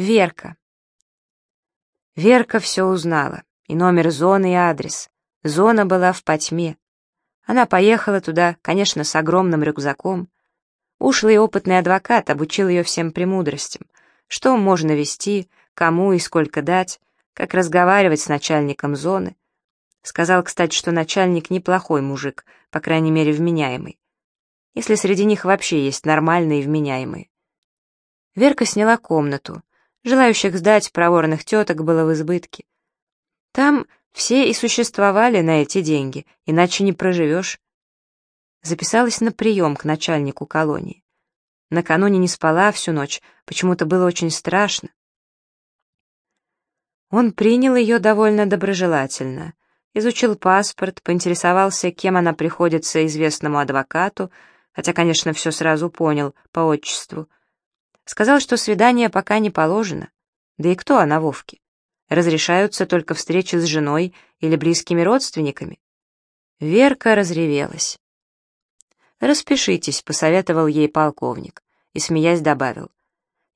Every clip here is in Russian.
Верка. Верка все узнала. И номер зоны, и адрес. Зона была в потьме. Она поехала туда, конечно, с огромным рюкзаком. Ушлый опытный адвокат обучил ее всем премудростям. Что можно вести, кому и сколько дать, как разговаривать с начальником зоны. Сказал, кстати, что начальник неплохой мужик, по крайней мере, вменяемый. Если среди них вообще есть нормальные и вменяемые. Верка сняла комнату. Желающих сдать проворных теток было в избытке. Там все и существовали на эти деньги, иначе не проживешь. Записалась на прием к начальнику колонии. Накануне не спала всю ночь, почему-то было очень страшно. Он принял ее довольно доброжелательно, изучил паспорт, поинтересовался, кем она приходится известному адвокату, хотя, конечно, все сразу понял по отчеству. Сказал, что свидание пока не положено. Да и кто она Вовке? Разрешаются только встречи с женой или близкими родственниками. Верка разревелась. «Распишитесь», — посоветовал ей полковник, и, смеясь, добавил.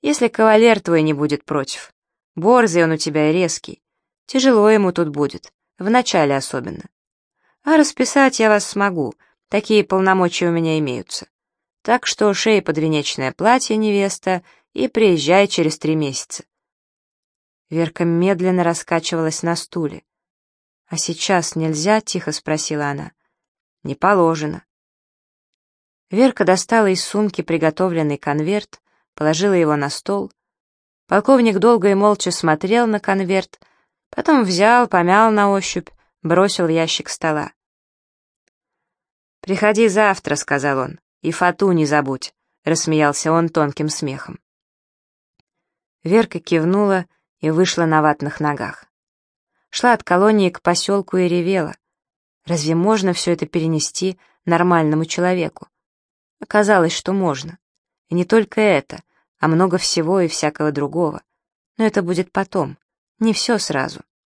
«Если кавалер твой не будет против. Борзый он у тебя и резкий. Тяжело ему тут будет, в начале особенно. А расписать я вас смогу, такие полномочия у меня имеются. Так что шей подвенечное платье, невеста, и приезжай через три месяца. Верка медленно раскачивалась на стуле. «А сейчас нельзя?» — тихо спросила она. «Не положено». Верка достала из сумки приготовленный конверт, положила его на стол. Полковник долго и молча смотрел на конверт, потом взял, помял на ощупь, бросил в ящик стола. «Приходи завтра», — сказал он, — «и фату не забудь», — рассмеялся он тонким смехом. Верка кивнула и вышла на ватных ногах. Шла от колонии к поселку и ревела. Разве можно все это перенести нормальному человеку? Оказалось, что можно. И не только это, а много всего и всякого другого. Но это будет потом, не все сразу.